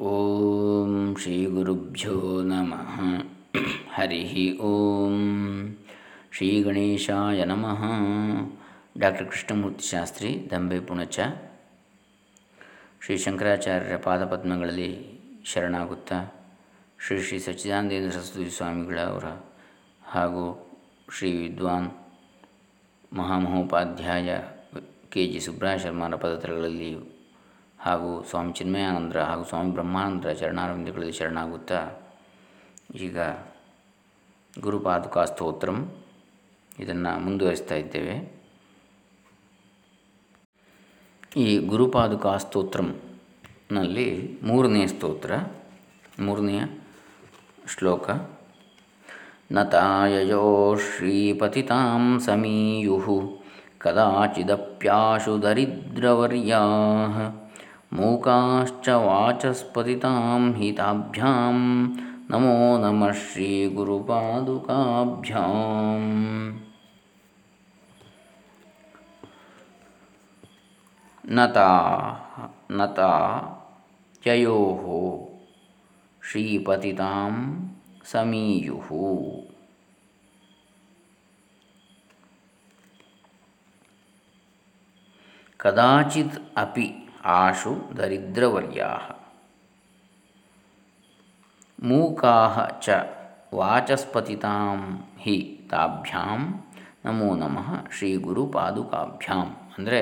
ಓಂ ಶ್ರೀ ಗುರುಭ್ಯೋ ನಮಃ. ಹರಿ ಓಂ. ಶ್ರೀ ಗಣೇಶಾಯ ನಮಃ. ಡಾಕ್ಟರ್ ಕೃಷ್ಣಮೂರ್ತಿ ಶಾಸ್ತ್ರಿ, ದಂಬೆ ಪುಣಚ. ಶ್ರೀ ಶಂಕರಾಚಾರ್ಯರ ಪಾದಪದ್ಮಗಳಲ್ಲಿ ಶರಣಾಗುತ್ತಾ ಶ್ರೀ ಶ್ರೀ ಸಚ್ಚಿದಾನಂದೇಂದ್ರ ಸರಸ್ವತಿ ಸ್ವಾಮಿಗಳವರ ಹಾಗೂ ಶ್ರೀ ವಿದ್ವಾನ್ ಮಹಾಮಹೋಪಾಧ್ಯಾಯ ಕೆ ಜಿ ಸುಬ್ರಹ ಶರ್ಮರ ಪದತ್ರಗಳಲ್ಲಿ ಹಾಗೂ ಸ್ವಾಮಿ ಚಿನ್ಮಯಾನಂದರ ಹಾಗೂ ಸ್ವಾಮಿ ಬ್ರಹ್ಮಾನಂದರ ಚರಣಾರವಿಂದಗಳಲ್ಲಿ ಶರಣಾಗುತ್ತಾ ಈಗ ಗುರುಪಾದುಕಾ ಸ್ತೋತ್ರಂ ಇದನ್ನು ಮುಂದುವರಿಸ್ತಾ ಇದ್ದೇವೆ. ಈ ಗುರುಪಾದುಕಾ ಸ್ತೋತ್ರಂನಲ್ಲಿ ಮೂರನೆಯ ಸ್ತೋತ್ರ, ಮೂರನೆಯ ಶ್ಲೋಕ, ನತಾಯಯೋ ಶ್ರೀಪತಿತಾಂ ಸಮೀಯು ಕದಾಚಿದಪ್ಯಾಶು ದರಿದ್ರವರ್ಯಾ ಮೂಕಾಶ್ಚ ವಾಚಸ್ಪತಿತಾಂ ಹಿತಾಭ್ಯಾಂ. ನಮೋ ನಮಃ ಶ್ರೀ ಗುರುಪಾದುಕಾಭ್ಯಾಂ. ನತಾ ನತಾ ಯಯೋ ಶ್ರೀಪತಿತಾಂ ಸಮೀಯು. ಕದಾಚಿತ್ ಅಪಿ ಆಶು ದರಿದ್ರವರ್ಯಾ ಮೂಕಾ ಚ ವಾಚಸ್ಪತಿತಾಂ ಹಿ ತಾಭ್ಯಾಂ ನಮೋ ನಮಃ ಶ್ರೀ ಗುರು ಪಾದುಕಾಭ್ಯಾಂ. ಅಂದರೆ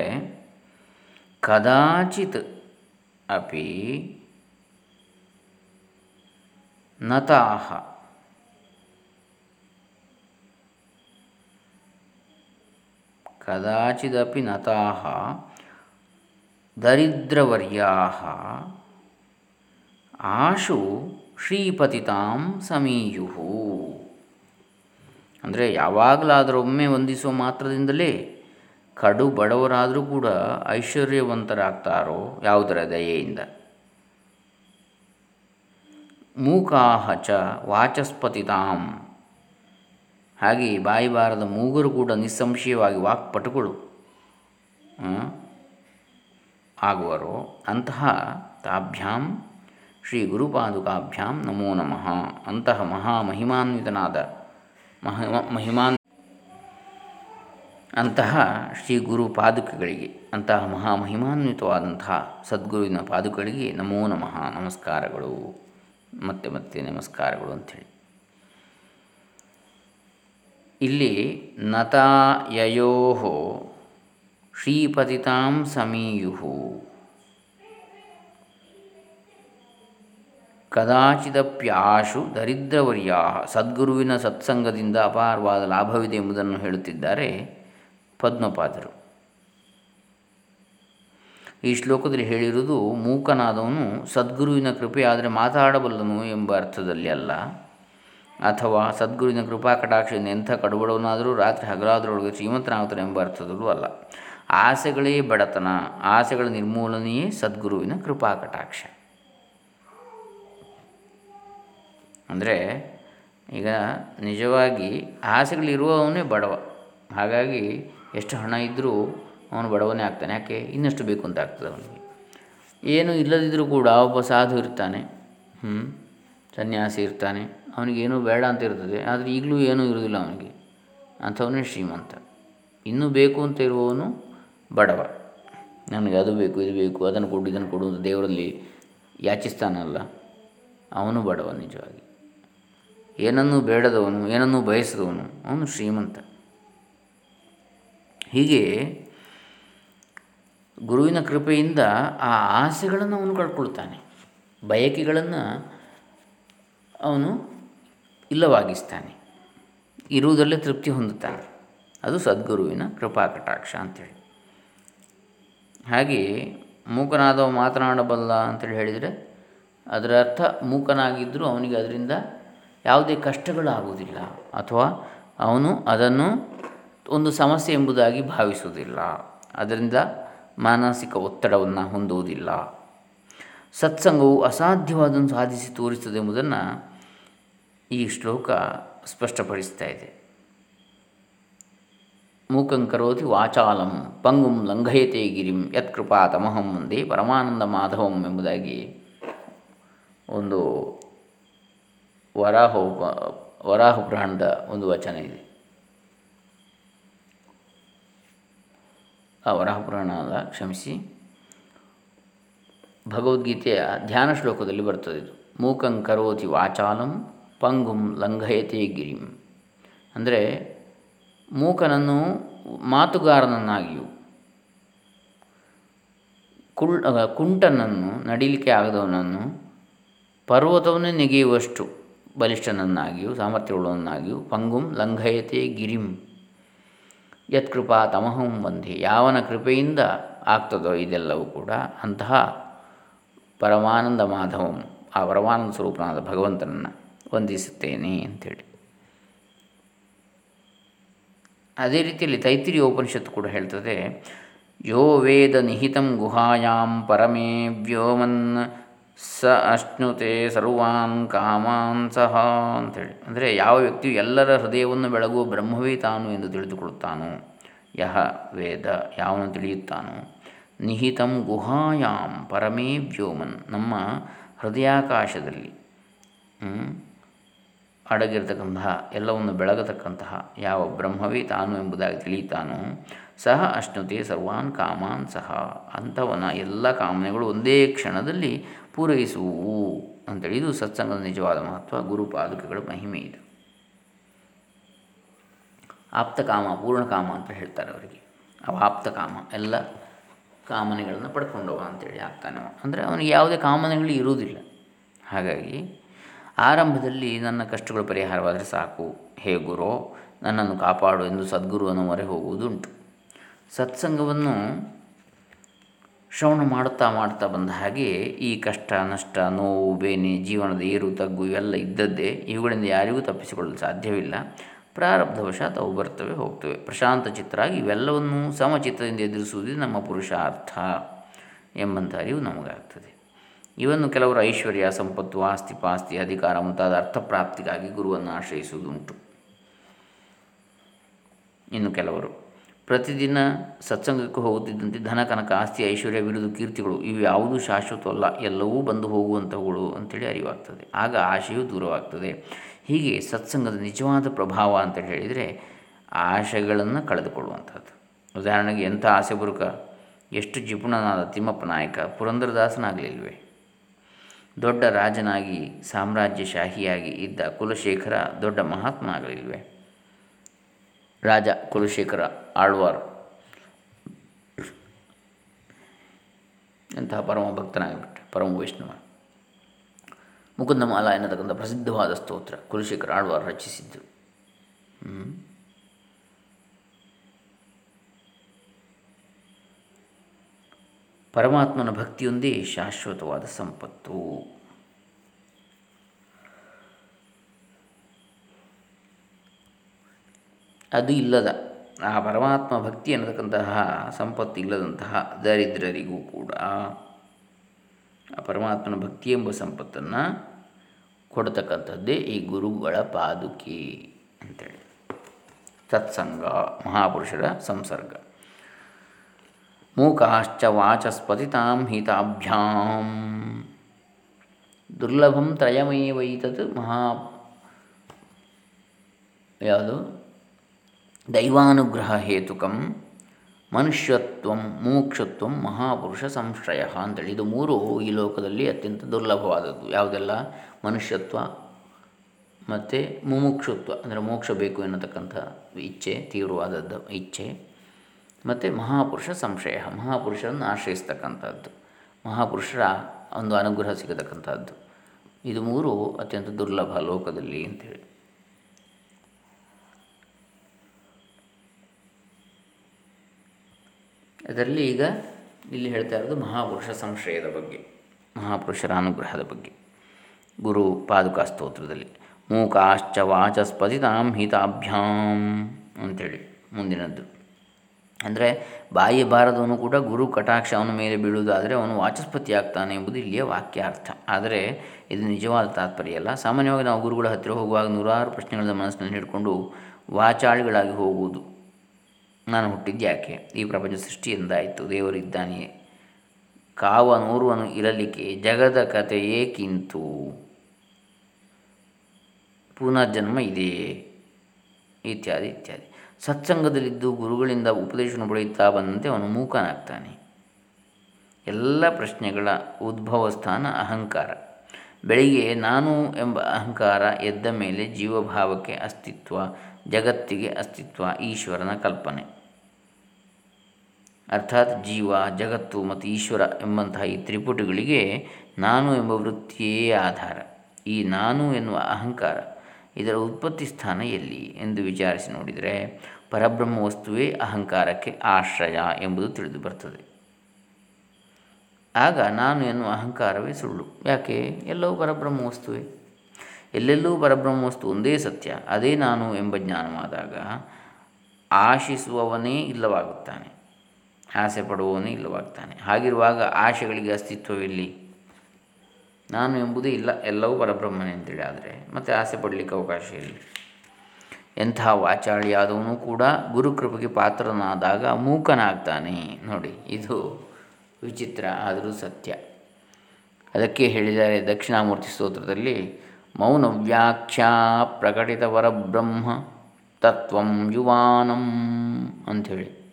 ಕದಾಚಿತ್ ಅಪಿ ನತಾಹ. ಕದಾಚಿದಪಿ ನತಾಹ ದರಿದ್ರವರ್ಯಾ ಆಶು ಶ್ರೀಪತಿತಾಂ ಸಮೀಯು ಅಂದರೆ ಯಾವಾಗಲಾದರೊಮ್ಮೆ ವಂದಿಸುವ ಮಾತ್ರದಿಂದಲೇ ಕಡು ಬಡವರಾದರೂ ಕೂಡ ಐಶ್ವರ್ಯವಂತರಾಗ್ತಾರೋ ಯಾವುದರ ದಯೆಯಿಂದ. ಮೂಕಾಹ ಚ ವಾಚಸ್ಪತಿತಾಂ. ಹಾಗೆ ಬಾಯಿ ಬಾರದ ಮೂಗರು ಕೂಡ ನಿಸ್ಸಂಶಯವಾಗಿ ವಾಕ್ಪಟುಗಳು. ಆಗುವರು ಅಂತಹ ತಾಭ್ಯಾಂ ಶ್ರೀ ಗುರುಪಾದುಕಾಭ್ಯಾಂ ನಮೋ ನಮಃ. ಅಂತಹ ಮಹ ಮಹಿಮಾನ್ ಅಂತಹ ಶ್ರೀ ಗುರು ಪಾದುಕೆಗಳಿಗೆ, ಅಂತಹ ಮಹಾಮಹಿಮಾನ್ವಿತವಾದಂತಹ ಸದ್ಗುರುವಿನ ಪಾದುಕೆಗಳಿಗೆ ನಮೋ ನಮಃ. ನಮಸ್ಕಾರಗಳು. ಮತ್ತೆ ಮತ್ತೆ ನಮಸ್ಕಾರಗಳು ಅಂಥೇಳಿ. ಇಲ್ಲಿ ನತಾಯಯೋ ಶ್ರೀಪತಿತಾಂ ಸಮೀಯು ಕದಾಚಿದಪ್ಯಾಶು ದರಿದ್ರವರ್ಯಾ ಸದ್ಗುರುವಿನ ಸತ್ಸಂಗದಿಂದ ಅಪಾರವಾದ ಲಾಭವಿದೆ ಎಂಬುದನ್ನು ಹೇಳುತ್ತಿದ್ದಾರೆ ಪದ್ಮಪಾದರು. ಈ ಶ್ಲೋಕದಲ್ಲಿ ಹೇಳಿರುವುದು ಮೂಕನಾದವನು ಸದ್ಗುರುವಿನ ಕೃಪೆ ಆದರೆ ಮಾತಾಡಬಲ್ಲನು ಎಂಬ ಅರ್ಥದಲ್ಲಿ ಅಲ್ಲ. ಅಥವಾ ಸದ್ಗುರುವಿನ ಕೃಪಾ ಕಟಾಕ್ಷದಿಂದ ಎಂಥ ಕಡುಬಡವನಾದರೂ ರಾತ್ರಿ ಹಗಲಾದರೊಳಗೆ ಶ್ರೀಮಂತನಾಗುತ್ತಾನೆ ಎಂಬ ಅರ್ಥದಲ್ಲೂ ಅಲ್ಲ. ಆಸೆಗಳೇ ಬಡತನ, ಆಸೆಗಳ ನಿರ್ಮೂಲನೆಯೇ ಸದ್ಗುರುವಿನ ಕೃಪಾ ಕಟಾಕ್ಷ. ಅಂದರೆ ಈಗ ನಿಜವಾಗಿ ಆಸೆಗಳಿರುವವನೇ ಬಡವ. ಹಾಗಾಗಿ ಎಷ್ಟು ಹಣ ಇದ್ದರೂ ಅವನು ಬಡವನೇ ಆಗ್ತಾನೆ. ಯಾಕೆ? ಇನ್ನಷ್ಟು ಬೇಕು ಅಂತ ಆಗ್ತದೆ ಅವನಿಗೆ. ಏನು ಇಲ್ಲದಿದ್ದರೂ ಕೂಡ ಒಬ್ಬ ಸಾಧು ಇರ್ತಾನೆ. ಹ್ಞೂ ಸನ್ಯಾಸಿ ಇರ್ತಾನೆ. ಅವನಿಗೇನೂ ಬೇಡ ಅಂತ ಇರ್ತದೆ. ಆದರೆ ಈಗಲೂ ಏನೂ ಇರೋದಿಲ್ಲ ಅವನಿಗೆ. ಅಂಥವನೇ ಶ್ರೀಮಂತ. ಇನ್ನೂ ಬೇಕು ಅಂತ ಇರುವವನು ಬಡವ. ನನಗೆ ಅದು ಬೇಕು, ಇದು ಬೇಕು, ಅದನ್ನು ಕೊಡು, ಇದನ್ನು ಕೊಡು ಅಂತ ದೇವರಲ್ಲಿ ಯಾಚಿಸ್ತಾನಲ್ಲ, ಅವನು ಬಡವ ನಿಜವಾಗಿ. ಏನನ್ನೂ ಬೇಡದವನು, ಏನನ್ನೂ ಬಯಸಿದವನು, ಅವನು ಶ್ರೀಮಂತ. ಹೀಗೆ ಗುರುವಿನ ಕೃಪೆಯಿಂದ ಆ ಆಸೆಗಳನ್ನು ಅವನು ಕಳ್ಕೊಳ್ತಾನೆ. ಬಯಕೆಗಳನ್ನು ಅವನು ಇಲ್ಲವಾಗಿಸ್ತಾನೆ. ಇರುವುದರಲ್ಲೇ ತೃಪ್ತಿ ಹೊಂದುತ್ತಾನೆ. ಅದು ಸದ್ಗುರುವಿನ ಕೃಪಾ ಕಟಾಕ್ಷ ಅಂಥೇಳಿ ಹಾಗೆ ಮೂಕನಾದವ ಮಾತನಾಡಬಲ್ಲ ಅಂತೇಳಿ ಹೇಳಿದರೆ ಅದರ ಅರ್ಥ ಮೂಕನಾಗಿದ್ದರೂ ಅವನಿಗೆ ಅದರಿಂದ ಯಾವುದೇ ಕಷ್ಟಗಳಾಗುವುದಿಲ್ಲ ಅಥವಾ ಅವನು ಅದನ್ನು ಒಂದು ಸಮಸ್ಯೆ ಎಂಬುದಾಗಿ ಭಾವಿಸುವುದಿಲ್ಲ. ಅದರಿಂದ ಮಾನಸಿಕ ಒತ್ತಡವನ್ನು ಹೊಂದುವುದಿಲ್ಲ. ಸತ್ಸಂಗವು ಅಸಾಧ್ಯವಾದನ್ನು ಸಾಧಿಸಿ ತೋರಿಸುತ್ತದೆ ಎಂಬುದನ್ನು ಈ ಶ್ಲೋಕ ಸ್ಪಷ್ಟಪಡಿಸ್ತಾ ಇದೆ. ಮೂಕಂ ಕರೋತಿ ವಾಚಾಲಂ, ಪಂಗುಂ ಲಂಘಯತೆ ಗಿರಿಂ ಯತ್ಕೃಪಾ ತಮಹಂ ಮುಂದೆ ಪರಮಾನಂದ ಮಾಧವಂ ಎಂಬುದಾಗಿ ಒಂದು ವರಾಹ ಉಪ, ವರಾಹ ಪುರಾಣದ ಒಂದು ವಚನ ಇದೆ. ಆ ವರಾಹ ಪುರಾಣದ ಕ್ಷಮಿಸಿ. ಭಗವದ್ಗೀತೆಯ ಧ್ಯಾನ ಶ್ಲೋಕದಲ್ಲಿ ಬರ್ತದೆ ಇದು. ಮೂಕಂ ಕರೋತಿ ವಾಚಾಲಂ, ಪಂಗುಂ ಲಂಘಯತೆ ಗಿರಿಂ. ಅಂದರೆ ಮೂಕನನ್ನು ಮಾತುಗಾರನನ್ನಾಗಿಯೂ. ಕುಳ್ ಕುಂಟನನ್ನು, ನಡಿಲಿಕ್ಕೆ ಆಗದವನನ್ನು ಪರ್ವತವನ್ನೇ ನೆಗೆಯುವಷ್ಟು ಬಲಿಷ್ಠನನ್ನಾಗಿಯೂ ಸಾಮರ್ಥ್ಯವುಳ್ಳವನ್ನಾಗಿಯೂ ಪಂಗುಂ ಲಂಘಯತೆ ಗಿರಿಂ. ಯತ್ಕೃಪಾ ತಮಹಂ ಬಂಧೆ ಯಾವನ ಕೃಪೆಯಿಂದ ಆಗ್ತದೋ ಇದೆಲ್ಲವೂ ಕೂಡ ಅಂತಹ ಪರಮಾನಂದ ಮಾಧವಂ ಆ ಪರಮಾನಂದ ಸ್ವರೂಪನಾದ ಭಗವಂತನನ್ನು ವಂದಿಸುತ್ತೇನೆ ಅಂಥೇಳಿ. ಅದೇ ರೀತಿಯಲ್ಲಿ ತೈತಿರಿಯ ಉಪನಿಷತ್ತು ಕೂಡ ಹೇಳ್ತದೆ, ಯೋ ವೇದ ನಿಹಿತಂ ಗುಹಾಯಾಂ ಪರಮೇ ವ್ಯೋಮನ್ ಸ ಅಶ್ನುತೆ ಸರ್ವಾನ್ ಕಾಮಾನ್ ಸಹ ಅಂಥೇಳಿ ಅಂದರೆ ಯಾವ ವ್ಯಕ್ತಿಯು ಎಲ್ಲರ ಹೃದಯವನ್ನು ಬೆಳಗುವ ಬ್ರಹ್ಮವೇ ತಾನು ಎಂದು ತಿಳಿದುಕೊಳ್ಳುತ್ತಾನೋ, ಯಹ ವೇದ ಯಾವನು ತಿಳಿಯುತ್ತಾನೋ. ನಿಹಿತಂ ಗುಹಾಯಾಂ ಪರಮೇ ವ್ಯೋಮನ್ ನಮ್ಮ ಹೃದಯಾಕಾಶದಲ್ಲಿ. ಅಡಗಿರತಕ್ಕಂತಹ, ಎಲ್ಲವನ್ನು ಬೆಳಗತಕ್ಕಂತಹ ಯಾವ ಬ್ರಹ್ಮವೇ ತಾನು ಎಂಬುದಾಗಿ ತಿಳಿಯುತ್ತಾನೋ, ಸಹ ಅಶ್ನುತೆ ಸರ್ವಾನ್ ಕಾಮಾನ್ ಸಹ. ಅಂಥವನ ಎಲ್ಲ ಕಾಮನೆಗಳು ಒಂದೇ ಕ್ಷಣದಲ್ಲಿ ಪೂರೈಸುವು ಅಂತೇಳಿ ಇದು ಸತ್ಸಂಗದ ನಿಜವಾದ ಮಹತ್ವ ಗುರುಪಾದುಕೆಗಳ ಮಹಿಮೆ ಇದು. ಆಪ್ತಕಾಮ ಪೂರ್ಣಕಾಮ ಅಂತ ಹೇಳ್ತಾರೆ ಅವರಿಗೆ. ಅವ ಆಪ್ತಕಾಮ ಎಲ್ಲ ಕಾಮನೆಗಳನ್ನು ಪಡ್ಕೊಂಡವ ಅಂತೇಳಿ ಆಗ್ತಾನೆ ಅಂದರೆ ಅವನಿಗೆ ಯಾವುದೇ ಕಾಮನೆಗಳು ಇರುವುದಿಲ್ಲ. ಹಾಗಾಗಿ ಆರಂಭದಲ್ಲಿ ನನ್ನ ಕಷ್ಟಗಳು ಪರಿಹಾರವಾದರೆ ಸಾಕು. ಹೇ ಗುರು, ನನ್ನನ್ನು ಕಾಪಾಡು ಎಂದು ಸದ್ಗುರುವನ್ನು ಮೊರೆ ಹೋಗುವುದುಂಟು. ಸತ್ಸಂಗವನ್ನು ಶ್ರವಣ ಮಾಡುತ್ತಾ ಮಾಡ್ತಾ ಬಂದ ಹಾಗೆ ಈ ಕಷ್ಟ, ನಷ್ಟ, ನೋವು, ಬೇನೆ, ಜೀವನದ ಏರು, ತಗ್ಗು ಇವೆಲ್ಲ ಇದ್ದದ್ದೇ ಇವುಗಳಿಂದ ಯಾರಿಗೂ ತಪ್ಪಿಸಿಕೊಳ್ಳಲು ಸಾಧ್ಯವಿಲ್ಲ. ಪ್ರಾರಬ್ಧವಶಾತ್ ಅವು ಬರ್ತವೆ ಹೋಗ್ತವೆ. ಪ್ರಶಾಂತ ಚಿತ್ರಾಗಿ ಇವೆಲ್ಲವನ್ನೂ ಸಮಚಿತ್ತದಿಂದ ಎದುರಿಸುವುದೇ ನಮ್ಮ ಪುರುಷಾರ್ಥ ಎಂಬಂಥ ಅರಿವು ನಮಗಾಗ್ತದೆ. ಇವನ್ನು ಕೆಲವರು ಐಶ್ವರ್ಯ, ಸಂಪತ್ತು, ಆಸ್ತಿ ಪಾಸ್ತಿ, ಅಧಿಕಾರ ಮುಂತಾದ ಅರ್ಥಪ್ರಾಪ್ತಿಗಾಗಿ ಗುರುವನ್ನು ಆಶ್ರಯಿಸುವುದುಂಟು. ಇನ್ನು ಕೆಲವರು, ಪ್ರತಿದಿನ ಸತ್ಸಂಗಕ್ಕೆ ಹೋಗುತ್ತಿದ್ದಂತೆ ಧನ, ಕನಕ, ಆಸ್ತಿ, ಐಶ್ವರ್ಯ, ಬಿರುದು, ಕೀರ್ತಿಗಳು ಇವು ಯಾವುದೂ ಶಾಶ್ವತವಲ್ಲ, ಎಲ್ಲವೂ ಬಂದು ಹೋಗುವಂಥವುಗಳು ಅಂತೇಳಿ ಅರಿವಾಗ್ತದೆ. ಆಗ ಆಶೆಯು ದೂರವಾಗ್ತದೆ. ಹೀಗೆ ಸತ್ಸಂಗದ ನಿಜವಾದ ಪ್ರಭಾವ ಅಂತ ಹೇಳಿದರೆ ಆಶೆಗಳನ್ನು ಕಳೆದುಕೊಳ್ಳುವಂಥದ್ದು ಉದಾಹರಣೆಗೆ ಎಂಥ ಆಸೆ ಬುರುಕ ಎಷ್ಟು ಜಿಪುಣನಾದ ತಿಮ್ಮಪ್ಪ ನಾಯಕ, ಪುರಂದರದಾಸನಾಗಲಿಲ್ವೇ? ದೊಡ್ಡ ರಾಜನಾಗಿ, ಸಾಮ್ರಾಜ್ಯಶಾಹಿಯಾಗಿ ಇದ್ದ ಕುಲಶೇಖರ ದೊಡ್ಡ ಮಹಾತ್ಮ ಆಗಲಿಲ್ವೇ ರಾಜ ಕುಲಶೇಖರ ಆಳ್ವಾರ್. ಅಂತಹ ಪರಮ ಭಕ್ತನಾಗಿಬಿಟ್ಟ, ಪರಮ ವೈಷ್ಣವ. ಮುಕುಂದಮಾಲ ಎನ್ನತಕ್ಕಂಥ ಪ್ರಸಿದ್ಧವಾದ ಸ್ತೋತ್ರ ಕುಲಶೇಖರ ಆಳ್ವಾರ್ ರಚಿಸಿದ್ದು. ಪರಮಾತ್ಮನ ಭಕ್ತಿಯೊಂದೇ ಶಾಶ್ವತವಾದ ಸಂಪತ್ತು. ಅದು ಇಲ್ಲದ, ಆ ಪರಮಾತ್ಮ ಭಕ್ತಿ ಅನ್ನತಕ್ಕಂತಹ ಸಂಪತ್ತು ಇಲ್ಲದಂತಹ ದರಿದ್ರರಿಗೂ ಕೂಡ ಆ ಪರಮಾತ್ಮನ ಭಕ್ತಿ ಎಂಬ ಸಂಪತ್ತನ್ನು ಕೊಡತಕ್ಕಂಥದ್ದೇ ಈ ಗುರುಗಳ ಪಾದುಕೆ ಅಂತೇಳಿ. ಸತ್ಸಂಗ, ಮಹಾಪುರುಷರ ಸಂಸರ್ಗ. ಮೂಕಾಶ್ಚ ವಾಚಸ್ಪತಿತಾಂ ಹಿತಾಭ್ಯಾಂ. ದುರ್ಲಭಂ ತ್ರಯಮೇವೈತತ್ ಮಹಾ ಯಾವುದು? ದೈವಾನುಗ್ರಹ ಹೇತುಕಂ ಮನುಷ್ಯತ್ವ ಮೋಕ್ಷತ್ವ ಮಹಾಪುರುಷ ಸಂಶ್ರಯ ಅಂತೇಳಿ. ಇದು ಮೂರು ಈ ಲೋಕದಲ್ಲಿ ಅತ್ಯಂತ ದುರ್ಲಭವಾದದ್ದು. ಯಾವುದೆಲ್ಲ? ಮನುಷ್ಯತ್ವ ಮತ್ತು ಮುಮುಕ್ಷುತ್ವ, ಅಂದರೆ ಮೋಕ್ಷ ಬೇಕು ಎನ್ನತಕ್ಕಂಥ ಇಚ್ಛೆ, ತೀವ್ರವಾದದ್ದು ಇಚ್ಛೆ. ಮತ್ತು ಮಹಾಪುರುಷ ಸಂಶಯ. ಮಹಾಪುರುಷರನ್ನು ಆಶ್ರಯಿಸ್ತಕ್ಕಂಥದ್ದು. ಮಹಾಪುರುಷರ ಒಂದು ಅನುಗ್ರಹ ಸಿಗತಕ್ಕಂಥದ್ದು. ಇದು ಮೂರು ಅತ್ಯಂತ ದುರ್ಲಭ ಲೋಕದಲ್ಲಿ ಅಂತೇಳಿ ಅದರಲ್ಲಿ ಈಗ ಇಲ್ಲಿ ಹೇಳ್ತಾ ಇರೋದು ಮಹಾಪುರುಷ ಸಂಶಯದ ಬಗ್ಗೆ. ಮಹಾಪುರುಷರ ಅನುಗ್ರಹದ ಬಗ್ಗೆ. ಗುರು ಪಾದುಕಾ ಸ್ತೋತ್ರದಲ್ಲಿ, ಮೂಕಾಶ್ಚ ವಾಚಸ್ಪತಿತಾಂ ಹಿತಾಭ್ಯಾಂ ಅಂಥೇಳಿ ಮುಂದಿನದ್ದು. ಅಂದರೆ ಬಾಯಿ ಬಾರದವನು ಕೂಡ ಗುರು ಕಟಾಕ್ಷ ಅವನ ಮೇಲೆ ಬೀಳುವುದಾದರೆ ಅವನು ವಾಚಸ್ಪತಿ ಆಗ್ತಾನೆ ಎಂಬುದು ಇಲ್ಲಿಯ ವಾಕ್ಯಾರ್ಥ. ಆದರೆ ಇದು ನಿಜವಾದ ತಾತ್ಪರ್ಯ ಅಲ್ಲ. ಸಾಮಾನ್ಯವಾಗಿ ನಾವು ಗುರುಗಳ ಹತ್ತಿರ ಹೋಗುವಾಗ ನೂರಾರು ಪ್ರಶ್ನೆಗಳನ್ನು ಮನಸ್ಸಿನಲ್ಲಿ ಹಿಡ್ಕೊಂಡು ವಾಚಾಳಿಗಳಾಗಿ ಹೋಗುವುದು. ನಾನು ಹುಟ್ಟಿದ್ದು ಯಾಕೆ? ಈ ಪ್ರಪಂಚ ಸೃಷ್ಟಿ ಎಂದಾಯಿತು ದೇವರು ಇದ್ದಾನೆಯೇ? ಕಾವನೋರ್ವನು ಇರಲಿಕ್ಕೆ ಜಗದ ಕಥೆಯೇ ಕಿಂತು. ಪುನರ್ಜನ್ಮ ಇದೆಯೇ? ಇತ್ಯಾದಿ ಇತ್ಯಾದಿ. ಸತ್ಸಂಗದಲ್ಲಿದ್ದು ಗುರುಗಳಿಂದ ಉಪದೇಶವನ್ನು ಪಡೆಯುತ್ತಾ ಬಂದಂತೆ ಅವನು ಮೂಕನಾಗ್ತಾನೆ. ಎಲ್ಲ ಪ್ರಶ್ನೆಗಳ ಉದ್ಭವ ಸ್ಥಾನ ಅಹಂಕಾರ. ಬೆಳಿಗ್ಗೆ ನಾನು ಎಂಬ ಅಹಂಕಾರ ಎದ್ದ ಮೇಲೆ ಜೀವಭಾವಕ್ಕೆ ಅಸ್ತಿತ್ವ, ಜಗತ್ತಿಗೆ ಅಸ್ತಿತ್ವ, ಈಶ್ವರನ ಕಲ್ಪನೆ. ಅರ್ಥಾತ್ ಜೀವ, ಜಗತ್ತು ಮತ್ತು ಈಶ್ವರ ಎಂಬಂತಹ ಈ ತ್ರಿಪುಟಗಳಿಗೆ ನಾನು ಎಂಬ ವೃತ್ತಿಯೇ ಆಧಾರ. ಈ ನಾನು ಎನ್ನುವ ಅಹಂಕಾರ. ಇದರ ಉತ್ಪತ್ತಿ ಸ್ಥಾನ ಎಲ್ಲಿ ಎಂದು ವಿಚಾರಿಸಿ ನೋಡಿದರೆ ಪರಬ್ರಹ್ಮ ವಸ್ತುವೇ ಅಹಂಕಾರಕ್ಕೆ ಆಶ್ರಯ ಎಂಬುದು ತಿಳಿದು ಬರ್ತದೆ ಆಗ ನಾನು ಎನ್ನುವ ಅಹಂಕಾರವೇ ಸುಳ್ಳು. ಯಾಕೆ? ಎಲ್ಲವೂ ಪರಬ್ರಹ್ಮ ವಸ್ತುವೇ. ಎಲ್ಲೆಲ್ಲೂ ಪರಬ್ರಹ್ಮ ವಸ್ತು ಒಂದೇ ಸತ್ಯ, ಅದೇ ನಾನು ಎಂಬ ಜ್ಞಾನವಾದಾಗ ಆಶಿಸುವವನೇ ಇಲ್ಲವಾಗುತ್ತಾನೆ ಆಸೆ ಪಡುವವನೇ ಇಲ್ಲವಾಗ್ತಾನೆ ಹಾಗಿರುವಾಗ ಆಶೆಗಳಿಗೆ ಅಸ್ತಿತ್ವವಿಲ್ಲಿ? ನಾನು ಎಂಬುದೇ ಇಲ್ಲ, ಎಲ್ಲವೂ ಪರಬ್ರಹ್ಮನೇ ಅಂತೇಳಿ. ಆದರೆ ಮತ್ತು ಆಸೆ ಪಡಲಿಕ್ಕೆ ಅವಕಾಶ ಇಲ್ಲ. ಎಂಥ ವಾಚಾಳಿಯಾದವನು ಕೂಡ ಗುರುಕೃಪೆಗೆ ಪಾತ್ರನಾದಾಗ ಮೂಕನಾಗ್ತಾನೆ. ನೋಡಿ, ಇದು ವಿಚಿತ್ರ, ಆದರೂ ಸತ್ಯ. ಅದಕ್ಕೆ ಹೇಳಿದ್ದಾರೆ ದಕ್ಷಿಣಾಮೂರ್ತಿ ಸ್ತೋತ್ರದಲ್ಲಿ, ಮೌನ ವ್ಯಾಖ್ಯಾ ಪ್ರಕಟಿತ ವರಬ್ರಹ್ಮ ತತ್ವಂ ಯುವಾನಂ ಅಂಥೇಳಿ.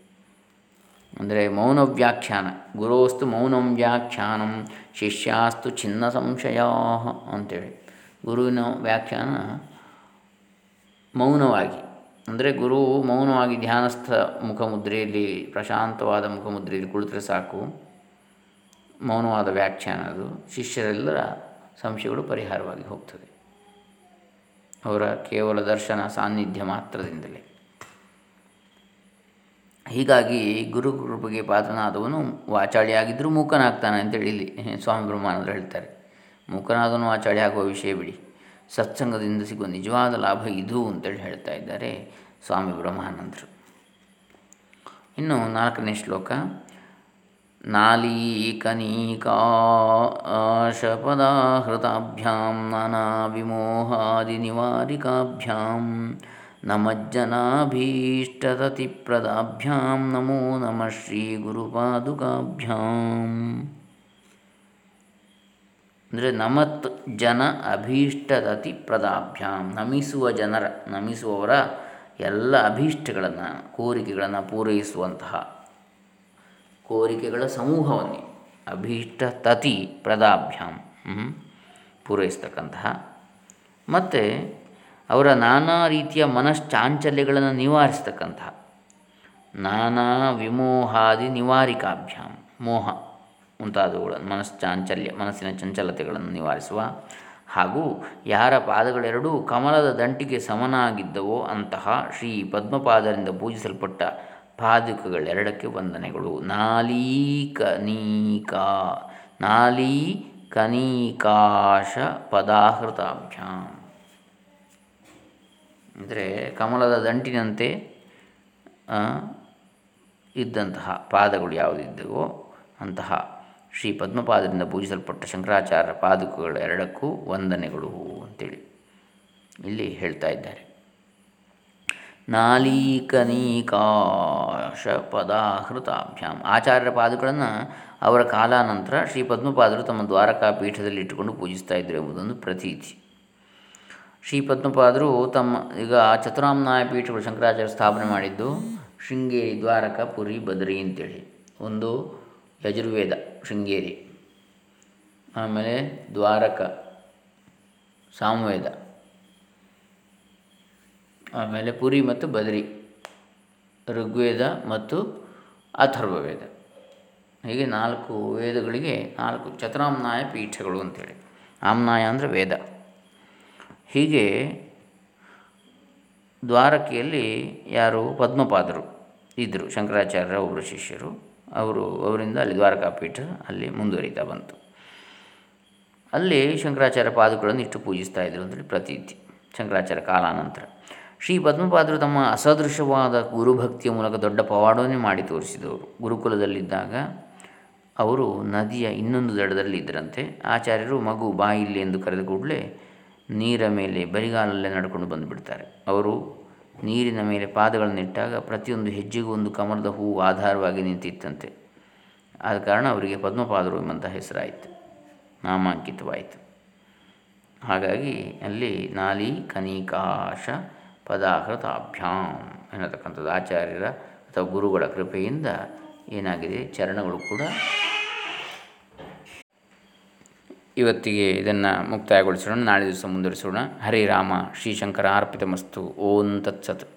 ಅಂದರೆ ಮೌನ ವ್ಯಾಖ್ಯಾನ ಗುರೋಸ್ತು ಮೌನಂ ವ್ಯಾಖ್ಯಾನಂ ಶಿಷ್ಯಾಸ್ತು ಚಿನ್ನ ಸಂಶಯ ಅಂಥೇಳಿ ಗುರುವಿನ ವ್ಯಾಖ್ಯಾನ ಮೌನವಾಗಿ. ಅಂದರೆ ಗುರು ಮೌನವಾಗಿ ಧ್ಯಾನಸ್ಥ ಮುಖಮುದ್ರೆಯಲ್ಲಿ, ಪ್ರಶಾಂತವಾದ ಮುಖಮುದ್ರೆಯಲ್ಲಿ ಕುಳಿತರೆ ಸಾಕು. ಮೌನವಾದ ವ್ಯಾಖ್ಯಾನ ಅದು. ಶಿಷ್ಯರೆಲ್ಲರ ಸಂಶಯಗಳು ಪರಿಹಾರವಾಗಿ ಹೋಗ್ತದೆ ಅವರ ಕೇವಲ ದರ್ಶನ ಸಾನ್ನಿಧ್ಯ ಮಾತ್ರದಿಂದಲೇ. ಹೀಗಾಗಿ ಗುರು ಕೃಪೆಗೆ ಪಾತ್ರನಾದವನು ವಾಚಾಳಿಯಾಗಿದ್ದರೂ ಮೂಕನಾಗ್ತಾನೆ ಅಂತೇಳಿ ಇಲ್ಲಿ ಸ್ವಾಮಿ ಬ್ರಹ್ಮಾನಂದರು ಹೇಳ್ತಾರೆ. ಮೂಕನಾದನು ವಾಚಾಳಿ ಆಗುವ ವಿಷಯ ಬಿಡಿ. ಸತ್ಸಂಗದಿಂದ ಸಿಗುವ ನಿಜವಾದ ಲಾಭ ಇದು ಅಂತೇಳಿ ಹೇಳ್ತಾ ಇದ್ದಾರೆ ಸ್ವಾಮಿ ಬ್ರಹ್ಮಾನಂದರು. ಇನ್ನು ನಾಲ್ಕನೇ ಶ್ಲೋಕ. ನಾಲೀಕನೀಕಾಶಪದಾಹೃತಾಭ್ಯಾಂ ನಾನಾವಿಮೋಹಾದಿನಿವಾರಿಕಾಭ್ಯಾಂ ನಮಜ್ಜನಾಭೀಷ್ಟರತಿಪ್ರದಾಭ್ಯಾಂ ನಮೋ ನಮಃ ಶ್ರೀ ಗುರುಪಾದುಕಾಭ್ಯಾಂ ಅಂದರೆ ನಮತ್ ಜನ ಅಭೀಷ್ಟದತಿ ಪ್ರದಾಭ್ಯಾಂ ನಮಿಸುವ ಜನರ, ನಮಿಸುವವರ ಎಲ್ಲ ಅಭೀಷ್ಟಗಳನ್ನು, ಕೋರಿಕೆಗಳನ್ನು ಪೂರೈಸುವಂತಹ ಕೋರಿಕೆಗಳ ಸಮೂಹವನ್ನೇ ಅಭೀಷ್ಟ ತತಿ ಪ್ರದಾಭ್ಯಾಂ ಪೂರೈಸ್ತಕ್ಕಂತಹ. ಮತ್ತು ಅವರ ನಾನಾ ರೀತಿಯ ಮನಶ್ಚಾಂಚಲ್ಯಗಳನ್ನು ನಿವಾರಿಸ್ತಕ್ಕಂತಹ ನಾನಾ ವಿಮೋಹಾದಿ ನಿವಾರಿಕಾಭ್ಯಾಂ, ಮೋಹ ಮುಂತಾದವುಗಳನ್ನು ಮನಶ್ಚಾಂಚಲ್ಯ, ಮನಸ್ಸಿನ ಚಂಚಲತೆಗಳನ್ನು ನಿವಾರಿಸುವ ಹಾಗೂ ಯಾರ ಪಾದಗಳೆರಡೂ ಕಮಲದ ದಂಟಿಗೆ ಸಮನಾಗಿದ್ದವೋ ಅಂತಹ ಶ್ರೀ ಪದ್ಮಪಾದರಿಂದ ಪೂಜಿಸಲ್ಪಟ್ಟ ಪಾದುಕಗಳೆರಡಕ್ಕೆ ವಂದನೆಗಳು. ನಾಲೀಕನೀಕಾ ನಾಲೀ ಕನೀಕಾಶ ಪದಾಹೃತಾಭ್ಯಾಂ. ಅಂದರೆ ಕಮಲದ ದಂಟಿನಂತೆ ಇದ್ದಂತಹ ಪಾದಗಳು ಯಾವುದಿದ್ದವೋ ಅಂತಹ ಶ್ರೀ ಪದ್ಮಪಾದರಿಂದ ಪೂಜಿಸಲ್ಪಟ್ಟ ಶಂಕರಾಚಾರ್ಯ ಪಾದುಕಗಳು ಎರಡಕ್ಕೂ ವಂದನೆಗಳು ಅಂತೇಳಿ ಇಲ್ಲಿ ಹೇಳ್ತಾ ಇದ್ದಾರೆ. ನಾಲೀಕನೀಕಾಶ ಪದಾಹೃತಾಭ್ಯಾಮ್ ಆಚಾರ್ಯರ ಪಾದಗಳನ್ನು ಅವರ ಕಾಲಾನಂತರ ಶ್ರೀ ಪದ್ಮಪಾದರು ತಮ್ಮ ದ್ವಾರಕಾ ಪೀಠದಲ್ಲಿ ಇಟ್ಟುಕೊಂಡು ಪೂಜಿಸ್ತಾ ಇದ್ದರು ಎಂಬುದೊಂದು ಪ್ರತೀತಿ. ಶ್ರೀ ಪದ್ಮಪಾದರು ತಮ್ಮ, ಈಗ ಚತುರಾಮ್ನಾಯ ಪೀಠಗಳು ಶಂಕರಾಚಾರ್ಯ ಸ್ಥಾಪನೆ ಮಾಡಿದ್ದು ಶೃಂಗೇರಿ, ದ್ವಾರಕ, ಪುರಿ, ಬದ್ರಿ ಅಂತೇಳಿ. ಒಂದು ಯಜುರ್ವೇದ, ಶೃಂಗೇರಿ. ಆಮೇಲೆ ದ್ವಾರಕ, ಸಾಮವೇದ. ಆಮೇಲೆ ಪುರಿ ಮತ್ತು ಬದ್ರಿ. ಋಗ್ವೇದ ಮತ್ತು ಅಥರ್ವವೇದ. ಹೀಗೆ ನಾಲ್ಕು ವೇದಗಳಿಗೆ ನಾಲ್ಕು ಚತುರಾಮ್ನಾಯ ಪೀಠಗಳು ಅಂತೇಳಿ. ಆಮ್ನಾಯ ಅಂದರೆ ವೇದ. ಹೀಗೆ ದ್ವಾರಕೆಯಲ್ಲಿ ಯಾರು ಪದ್ಮಪಾದರು ಇದ್ದರು, ಶಂಕರಾಚಾರ್ಯರ, ಒಬ್ಬರು ಶಿಷ್ಯರು. ಅವರು, ಅವರಿಂದ ಅಲ್ಲಿ ದ್ವಾರಕಾಪೀಠ ಅಲ್ಲಿ ಮುಂದುವರಿತಾ ಬಂತು. ಅಲ್ಲಿ ಶಂಕರಾಚಾರ್ಯ ಪಾದಗಳನ್ನು ಇಟ್ಟು ಪೂಜಿಸ್ತಾ ಇದ್ದರು ಅಂತೇಳಿ ಪ್ರತೀತಿ, ಶಂಕರಾಚಾರ್ಯ ಕಾಲಾನಂತರ. ಶ್ರೀ ಪದ್ಮಪಾದರು ತಮ್ಮ ಅಸದೃಶವಾದ ಗುರುಭಕ್ತಿಯ ಮೂಲಕ ದೊಡ್ಡ ಪವಾಡವನ್ನೇ ಮಾಡಿ ತೋರಿಸಿದವರು. ಗುರುಕುಲದಲ್ಲಿದ್ದಾಗ ಅವರು ನದಿಯ ಇನ್ನೊಂದು ದಡದಲ್ಲಿ ಇದ್ದರಂತೆ. ಆಚಾರ್ಯರು ಮಗು ಬಾಯಿಲ್ಲಿ ಎಂದು ಕರೆದ ಕೂಡಲೇ ನೀರ ಮೇಲೆ ಬರಿಗಾಲಲ್ಲೇ ನಡ್ಕೊಂಡು ಬಂದುಬಿಡ್ತಾರೆ. ಅವರು ನೀರಿನ ಮೇಲೆ ಪಾದಗಳನ್ನಿಟ್ಟಾಗ ಪ್ರತಿಯೊಂದು ಹೆಜ್ಜೆಗೂ ಒಂದು ಕಮಲದ ಹೂವು ಆಧಾರವಾಗಿ ನಿಂತಿತ್ತಂತೆ. ಆದ ಕಾರಣ ಅವರಿಗೆ ಪದ್ಮಪಾದರು ಎಂಬಂಥ ಹೆಸರಾಯಿತು. ನಾಮಾಂಕಿತವಾಯಿತು. ಹಾಗಾಗಿ ಅಲ್ಲಿ ನಾಲಿ ಕನಿಕಾಶ ಪದಾಹೃತಾಭ್ಯಾಂ ಎನ್ನತಕ್ಕಂಥದ್ದು ಆಚಾರ್ಯರ ಅಥವಾ ಗುರುಗಳ ಕೃಪೆಯಿಂದ ಏನಾಗಿದೆ? ಚರಣಗಳು ಕೂಡ ಇವತ್ತಿಗೆ ಇದನ್ನು ಮುಕ್ತಾಯಗೊಳಿಸೋಣ. ನಾಳೆ ದಿವಸ ಮುಂದುವರಿಸೋಣ. ಹರೇ ರಾಮ ಶ್ರೀಶಂಕರ ಅರ್ಪಿತಮಸ್ತು. ಓಂ ತತ್ಸತ್.